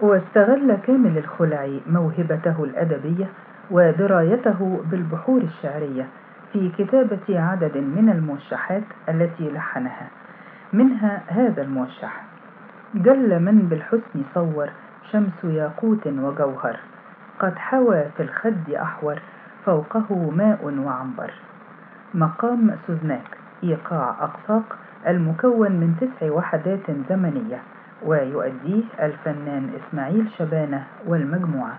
واستغل كامل الخلعي موهبته الأدبية ودرايته بالبحور الشعرية في كتابة عدد من الموشحات التي لحنها. منها هذا الموشح. جل من بالحسن صور شمس ياقوت وجوهر. قد حوى في الخد أحور فوقه ماء وعنبر. مقام سوزناك إيقاع أقساق المكون من تسع وحدات زمنية. ويؤديه الفنان إسماعيل شبانة والمجموعة.